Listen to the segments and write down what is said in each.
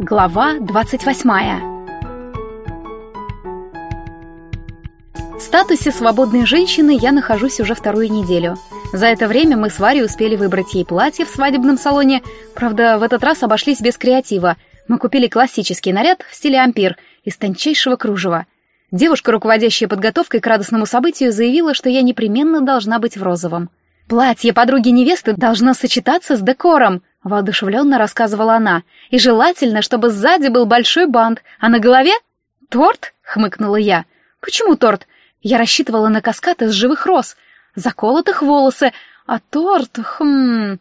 Глава 28 В статусе свободной женщины я нахожусь уже вторую неделю. За это время мы с Варей успели выбрать ей платье в свадебном салоне, правда, в этот раз обошлись без креатива. Мы купили классический наряд в стиле ампир из тончайшего кружева. Девушка, руководящая подготовкой к радостному событию, заявила, что я непременно должна быть в розовом. «Платье подруги невесты должно сочетаться с декором», — воодушевленно рассказывала она. «И желательно, чтобы сзади был большой бант, а на голове — торт», — хмыкнула я. «Почему торт? Я рассчитывала на каскад из живых роз, заколотых волосы, а торт, хм...»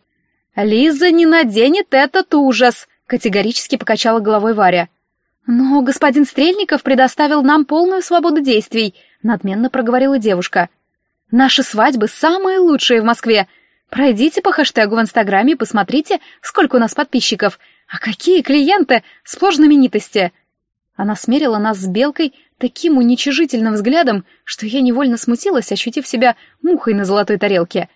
«Лиза не наденет этот ужас», — категорически покачала головой Варя. «Но господин Стрельников предоставил нам полную свободу действий», — надменно проговорила девушка. Наши свадьбы самые лучшие в Москве. Пройдите по хэштегу в Инстаграме и посмотрите, сколько у нас подписчиков. А какие клиенты! Сплошь знаменитости!» Она смерила нас с Белкой таким уничижительным взглядом, что я невольно смутилась, ощутив себя мухой на золотой тарелке.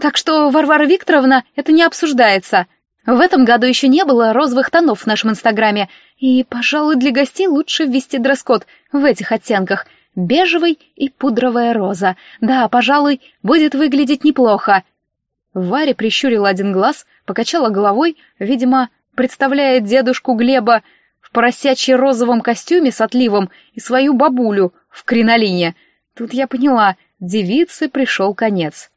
«Так что, Варвара Викторовна, это не обсуждается. В этом году еще не было розовых тонов в нашем Инстаграме, и, пожалуй, для гостей лучше ввести дресс-код в этих оттенках — бежевый и пудровая роза. Да, пожалуй, будет выглядеть неплохо. Варя прищурила один глаз, покачала головой, видимо, представляя дедушку Глеба в поросячье розовом костюме с отливом и свою бабулю в кринолине. Тут я поняла, девице пришел конец.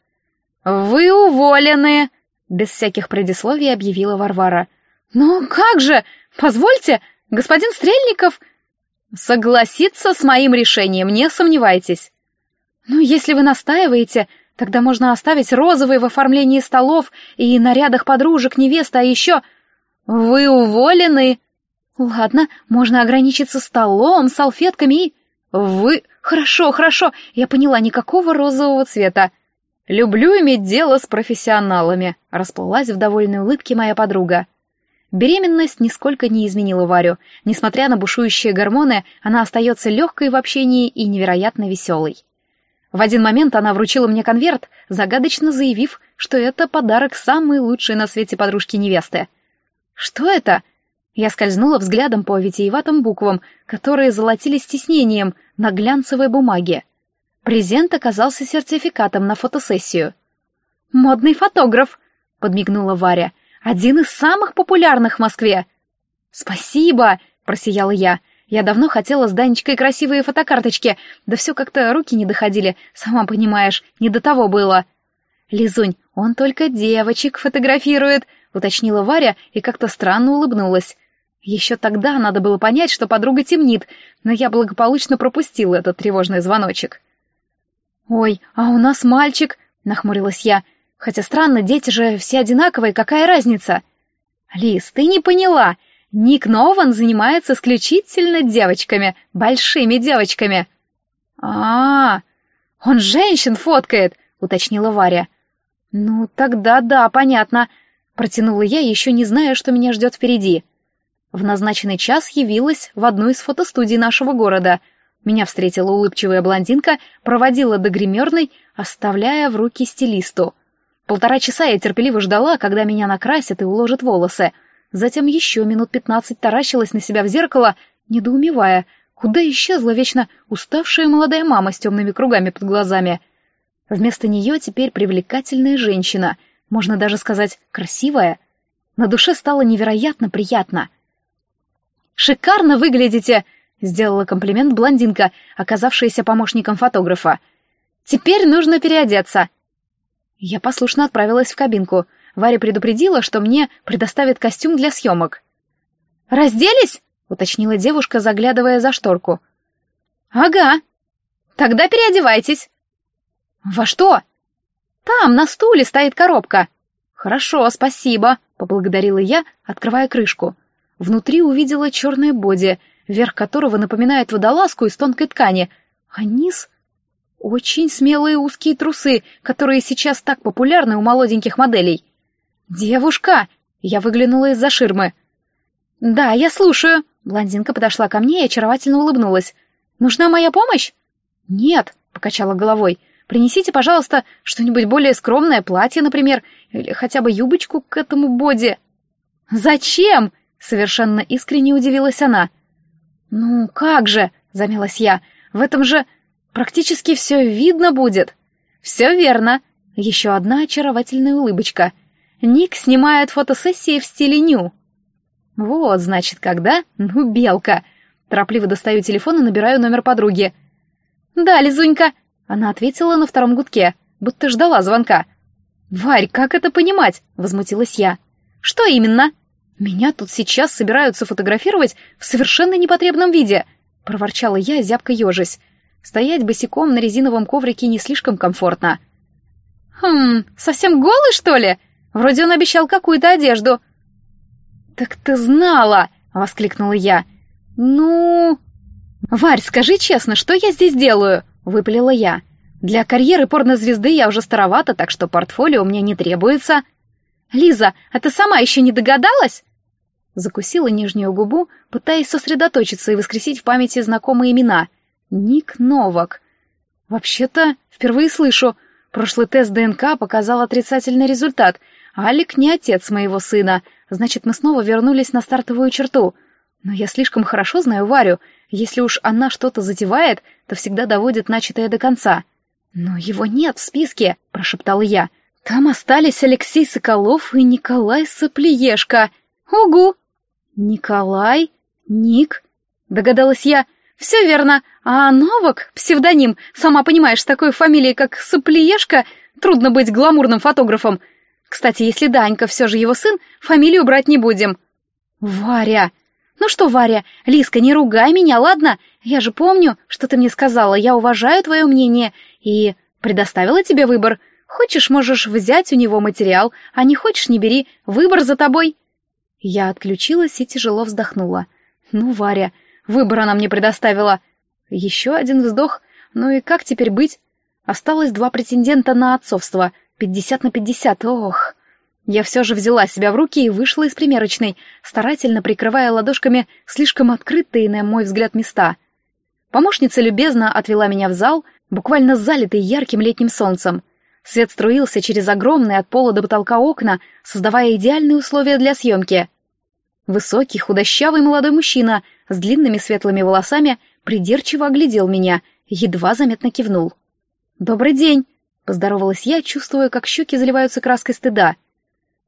«Вы уволены!» — без всяких предисловий объявила Варвара. «Ну как же! Позвольте, господин Стрельников!» Согласиться с моим решением, не сомневайтесь. Ну, если вы настаиваете, тогда можно оставить розовые в оформлении столов и нарядах подружек невесты, а еще... Вы уволены. Ладно, можно ограничиться столом, салфетками и... Вы... Хорошо, хорошо, я поняла, никакого розового цвета. Люблю иметь дело с профессионалами, расплылась в довольной улыбке моя подруга. Беременность нисколько не изменила Варю. Несмотря на бушующие гормоны, она остается легкой в общении и невероятно веселой. В один момент она вручила мне конверт, загадочно заявив, что это подарок самой лучшей на свете подружки невесты. «Что это?» Я скользнула взглядом по витиеватым буквам, которые золотились тиснением на глянцевой бумаге. Презент оказался сертификатом на фотосессию. «Модный фотограф!» — подмигнула Варя — один из самых популярных в Москве. Спасибо, просияла я. Я давно хотела с Данечкой красивые фотокарточки, да все как-то руки не доходили, сама понимаешь, не до того было. Лизунь, он только девочек фотографирует, уточнила Варя и как-то странно улыбнулась. Еще тогда надо было понять, что подруга темнит, но я благополучно пропустила этот тревожный звоночек. «Ой, а у нас мальчик!» — нахмурилась я. Хотя странно, дети же все одинаковые, какая разница? Лиз, ты не поняла. Ник Нован занимается исключительно девочками, большими девочками. А, -а, -а он женщин фоткает, уточнила Варя. Ну, тогда да, понятно, протянула я, еще не зная, что меня ждет впереди. В назначенный час явилась в одну из фотостудий нашего города. Меня встретила улыбчивая блондинка, проводила до гримерной, оставляя в руки стилисту — Полтора часа я терпеливо ждала, когда меня накрасят и уложат волосы. Затем еще минут пятнадцать таращилась на себя в зеркало, недоумевая, куда исчезла вечно уставшая молодая мама с темными кругами под глазами. Вместо нее теперь привлекательная женщина, можно даже сказать, красивая. На душе стало невероятно приятно. «Шикарно выглядите!» — сделала комплимент блондинка, оказавшаяся помощником фотографа. «Теперь нужно переодеться!» Я послушно отправилась в кабинку. Варя предупредила, что мне предоставят костюм для съемок. «Разделись?» — уточнила девушка, заглядывая за шторку. «Ага. Тогда переодевайтесь». «Во что?» «Там, на стуле, стоит коробка». «Хорошо, спасибо», — поблагодарила я, открывая крышку. Внутри увидела черное боди, верх которого напоминает водолазку из тонкой ткани, а низ очень смелые узкие трусы, которые сейчас так популярны у молоденьких моделей. «Девушка!» — я выглянула из-за ширмы. «Да, я слушаю». Блондинка подошла ко мне и очаровательно улыбнулась. «Нужна моя помощь?» «Нет», — покачала головой. Принесите, пожалуйста, что-нибудь более скромное, платье, например, или хотя бы юбочку к этому боди». «Зачем?» — совершенно искренне удивилась она. «Ну, как же?» — замялась я. «В этом же практически все видно будет». «Все верно». Еще одна очаровательная улыбочка. Ник снимает фотосессии в стиле ню. «Вот, значит, когда? Ну, белка!» Торопливо достаю телефон и набираю номер подруги. «Да, Лизунька!» Она ответила на втором гудке, будто ждала звонка. «Варь, как это понимать?» — возмутилась я. «Что именно?» «Меня тут сейчас собираются фотографировать в совершенно непотребном виде!» — проворчала я, зябко ежась. Стоять босиком на резиновом коврике не слишком комфортно. «Хм, совсем голый, что ли? Вроде он обещал какую-то одежду». «Так ты знала!» — воскликнула я. «Ну...» «Варь, скажи честно, что я здесь делаю?» — выпалила я. «Для карьеры порнозвезды я уже старовата, так что портфолио мне не требуется». «Лиза, а ты сама еще не догадалась?» Закусила нижнюю губу, пытаясь сосредоточиться и воскресить в памяти знакомые имена. Ник Новак. «Вообще-то, впервые слышу. Прошлый тест ДНК показал отрицательный результат. Алик не отец моего сына. Значит, мы снова вернулись на стартовую черту». Но я слишком хорошо знаю Варю. Если уж она что-то затевает, то всегда доводит начатое до конца. «Но его нет в списке», — прошептала я. «Там остались Алексей Соколов и Николай Соплиешка. Угу!» «Николай? Ник?» — догадалась я. «Все верно. А Новак, псевдоним, сама понимаешь, с такой фамилией, как Соплиешка, трудно быть гламурным фотографом. Кстати, если Данька все же его сын, фамилию брать не будем». «Варя!» «Ну что, Варя, Лиска, не ругай меня, ладно? Я же помню, что ты мне сказала, я уважаю твое мнение и предоставила тебе выбор. Хочешь, можешь взять у него материал, а не хочешь, не бери, выбор за тобой». Я отключилась и тяжело вздохнула. «Ну, Варя, выбор она мне предоставила». Еще один вздох. Ну и как теперь быть? Осталось два претендента на отцовство. Пятьдесят на пятьдесят, ох. Я все же взяла себя в руки и вышла из примерочной, старательно прикрывая ладошками слишком открытые, на мой взгляд, места. Помощница любезно отвела меня в зал, буквально залитый ярким летним солнцем. Свет струился через огромные от пола до потолка окна, создавая идеальные условия для съемки. Высокий, худощавый молодой мужчина с длинными светлыми волосами придирчиво оглядел меня, едва заметно кивнул. «Добрый день!» — поздоровалась я, чувствуя, как щеки заливаются краской стыда —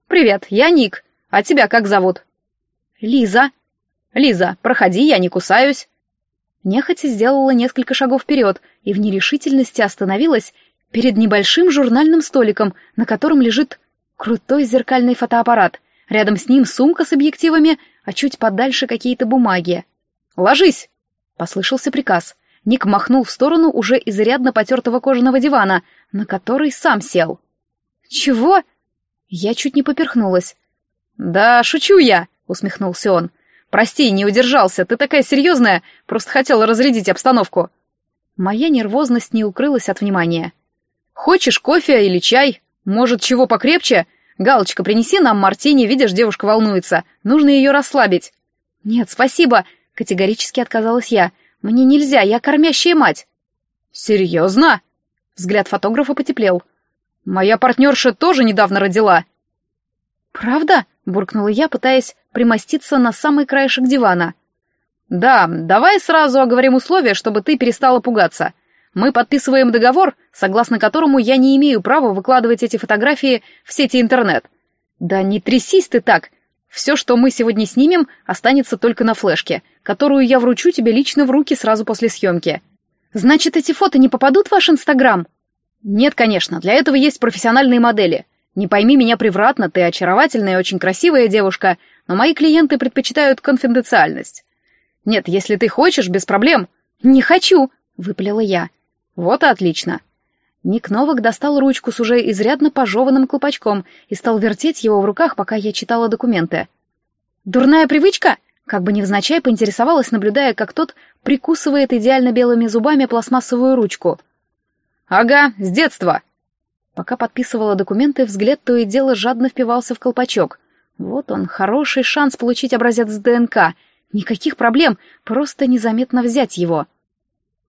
«Привет, я Ник. А тебя как зовут?» «Лиза». «Лиза, проходи, я не кусаюсь». Нехотя сделала несколько шагов вперед и в нерешительности остановилась перед небольшим журнальным столиком, на котором лежит крутой зеркальный фотоаппарат. Рядом с ним сумка с объективами, а чуть подальше какие-то бумаги. «Ложись!» — послышался приказ. Ник махнул в сторону уже изрядно потертого кожаного дивана, на который сам сел. «Чего?» Я чуть не поперхнулась. «Да, шучу я», — усмехнулся он. «Прости, не удержался, ты такая серьезная, просто хотела разрядить обстановку». Моя нервозность не укрылась от внимания. «Хочешь кофе или чай? Может, чего покрепче? Галочка, принеси нам мартини, видишь, девушка волнуется. Нужно ее расслабить». «Нет, спасибо», — категорически отказалась я. «Мне нельзя, я кормящая мать». «Серьезно?» Взгляд фотографа потеплел. Моя партнерша тоже недавно родила. Правда? буркнула я, пытаясь примоститься на самый краешек дивана. Да, давай сразу оговорим условия, чтобы ты перестала пугаться. Мы подписываем договор, согласно которому я не имею права выкладывать эти фотографии в сети интернет. Да не трясись ты так. Все, что мы сегодня снимем, останется только на флешке, которую я вручу тебе лично в руки сразу после съемки. Значит, эти фото не попадут в ваш Инстаграм? Нет, конечно, для этого есть профессиональные модели. Не пойми меня превратно, ты очаровательная и очень красивая девушка, но мои клиенты предпочитают конфиденциальность. Нет, если ты хочешь, без проблем. Не хочу, выпалила я. Вот и отлично. Ник Новак достал ручку с уже изрядно пожеванным колпачком и стал вертеть его в руках, пока я читала документы. «Дурная привычка?» Как бы невзначай поинтересовалась, наблюдая, как тот прикусывает идеально белыми зубами пластмассовую ручку — «Ага, с детства!» Пока подписывала документы, взгляд то и дело жадно впивался в колпачок. Вот он, хороший шанс получить образец ДНК. Никаких проблем, просто незаметно взять его.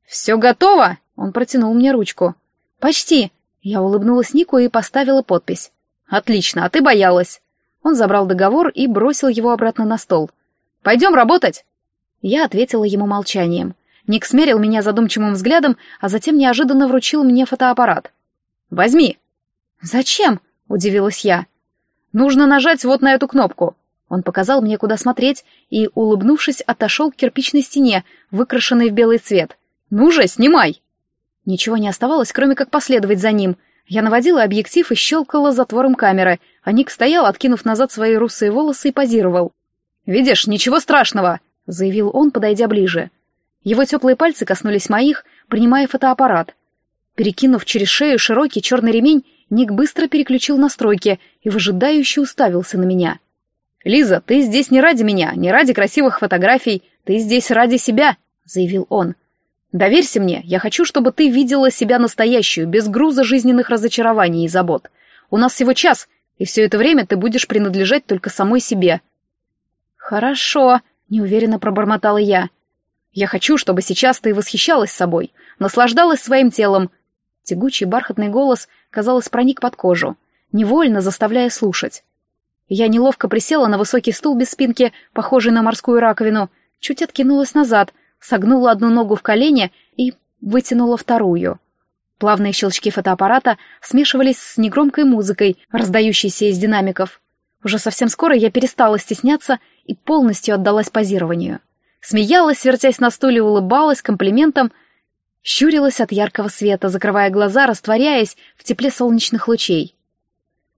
«Все готово!» — он протянул мне ручку. «Почти!» Я улыбнулась Нику и поставила подпись. «Отлично, а ты боялась!» Он забрал договор и бросил его обратно на стол. «Пойдем работать!» Я ответила ему молчанием. Ник смерил меня задумчивым взглядом, а затем неожиданно вручил мне фотоаппарат. «Возьми!» «Зачем?» — удивилась я. «Нужно нажать вот на эту кнопку». Он показал мне, куда смотреть, и, улыбнувшись, отошел к кирпичной стене, выкрашенной в белый цвет. «Ну же, снимай!» Ничего не оставалось, кроме как последовать за ним. Я наводила объектив и щелкала затвором камеры, а Ник стоял, откинув назад свои русые волосы и позировал. «Видишь, ничего страшного!» — заявил он, подойдя ближе. Его теплые пальцы коснулись моих, принимая фотоаппарат. Перекинув через шею широкий черный ремень, Ник быстро переключил настройки и выжидающе уставился на меня. «Лиза, ты здесь не ради меня, не ради красивых фотографий, ты здесь ради себя», — заявил он. «Доверься мне, я хочу, чтобы ты видела себя настоящую, без груза жизненных разочарований и забот. У нас всего час, и все это время ты будешь принадлежать только самой себе». «Хорошо», — неуверенно пробормотала я. «Я хочу, чтобы сейчас ты восхищалась собой, наслаждалась своим телом». Тягучий бархатный голос, казалось, проник под кожу, невольно заставляя слушать. Я неловко присела на высокий стул без спинки, похожий на морскую раковину, чуть откинулась назад, согнула одну ногу в колене и вытянула вторую. Плавные щелчки фотоаппарата смешивались с негромкой музыкой, раздающейся из динамиков. Уже совсем скоро я перестала стесняться и полностью отдалась позированию. Смеялась, вертясь на стуле, улыбалась комплиментам, щурилась от яркого света, закрывая глаза, растворяясь в тепле солнечных лучей.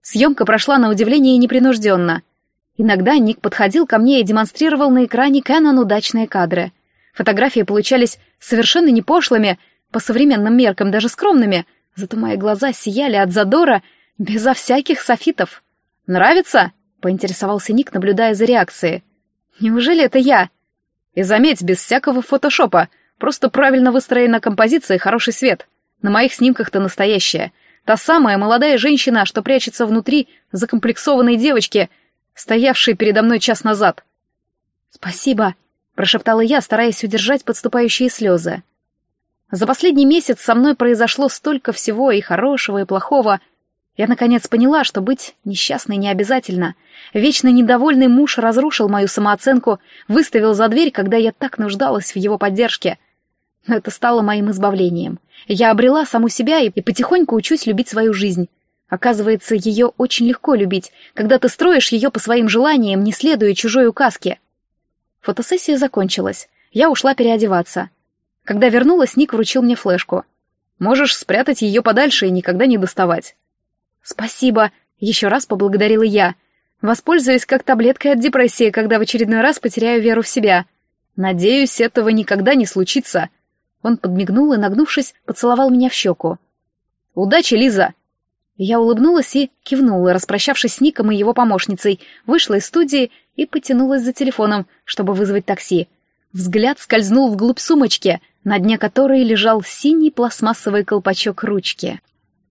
Съемка прошла на удивление непринужденно. Иногда Ник подходил ко мне и демонстрировал на экране Canon удачные кадры. Фотографии получались совершенно не пошлыми, по современным меркам даже скромными, зато мои глаза сияли от задора, безо всяких софитов. «Нравится?» — поинтересовался Ник, наблюдая за реакцией. «Неужели это я?» «И заметь, без всякого фотошопа, просто правильно выстроена композиция и хороший свет. На моих снимках ты настоящая. Та самая молодая женщина, что прячется внутри закомплексованной девочки, стоявшей передо мной час назад. «Спасибо», — прошептала я, стараясь удержать подступающие слезы. За последний месяц со мной произошло столько всего и хорошего, и плохого. Я наконец поняла, что быть несчастной не обязательно. Вечно недовольный муж разрушил мою самооценку, выставил за дверь, когда я так нуждалась в его поддержке — но это стало моим избавлением. Я обрела саму себя и, и потихоньку учусь любить свою жизнь. Оказывается, ее очень легко любить, когда ты строишь ее по своим желаниям, не следуя чужой указке. Фотосессия закончилась. Я ушла переодеваться. Когда вернулась, Ник вручил мне флешку. «Можешь спрятать ее подальше и никогда не доставать». «Спасибо», — еще раз поблагодарила я. «Воспользуюсь как таблеткой от депрессии, когда в очередной раз потеряю веру в себя. Надеюсь, этого никогда не случится», он подмигнул и, нагнувшись, поцеловал меня в щеку. «Удачи, Лиза!» Я улыбнулась и кивнула, распрощавшись с Ником и его помощницей, вышла из студии и потянулась за телефоном, чтобы вызвать такси. Взгляд скользнул вглубь сумочки, на дне которой лежал синий пластмассовый колпачок ручки.